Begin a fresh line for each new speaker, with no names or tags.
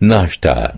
ناشتا